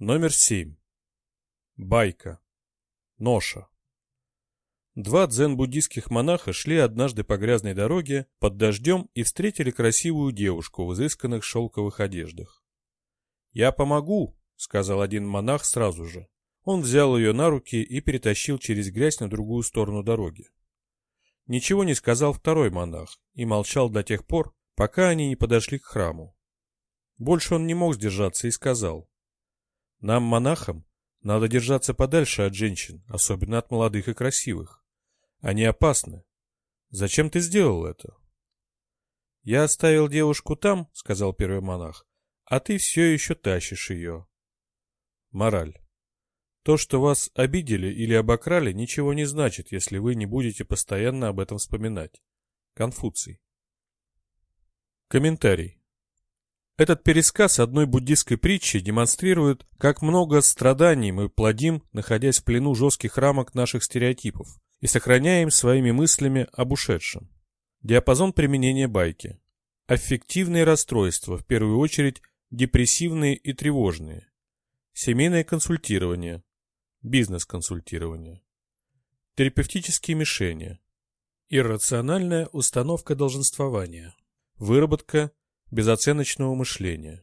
Номер семь. Байка. Ноша. Два дзен-буддийских монаха шли однажды по грязной дороге под дождем и встретили красивую девушку в изысканных шелковых одеждах. «Я помогу», — сказал один монах сразу же. Он взял ее на руки и перетащил через грязь на другую сторону дороги. Ничего не сказал второй монах и молчал до тех пор, пока они не подошли к храму. Больше он не мог сдержаться и сказал, «Нам, монахам, надо держаться подальше от женщин, особенно от молодых и красивых. Они опасны. Зачем ты сделал это?» «Я оставил девушку там», — сказал первый монах, «а ты все еще тащишь ее». Мораль. То, что вас обидели или обокрали, ничего не значит, если вы не будете постоянно об этом вспоминать. Конфуций. Комментарий. Этот пересказ одной буддистской притчи демонстрирует, как много страданий мы плодим, находясь в плену жестких рамок наших стереотипов, и сохраняем своими мыслями об ушедшем. Диапазон применения байки. Аффективные расстройства, в первую очередь депрессивные и тревожные. Семейное консультирование. Бизнес-консультирование. Терапевтические мишени. Иррациональная установка долженствования. Выработка безоценочного мышления.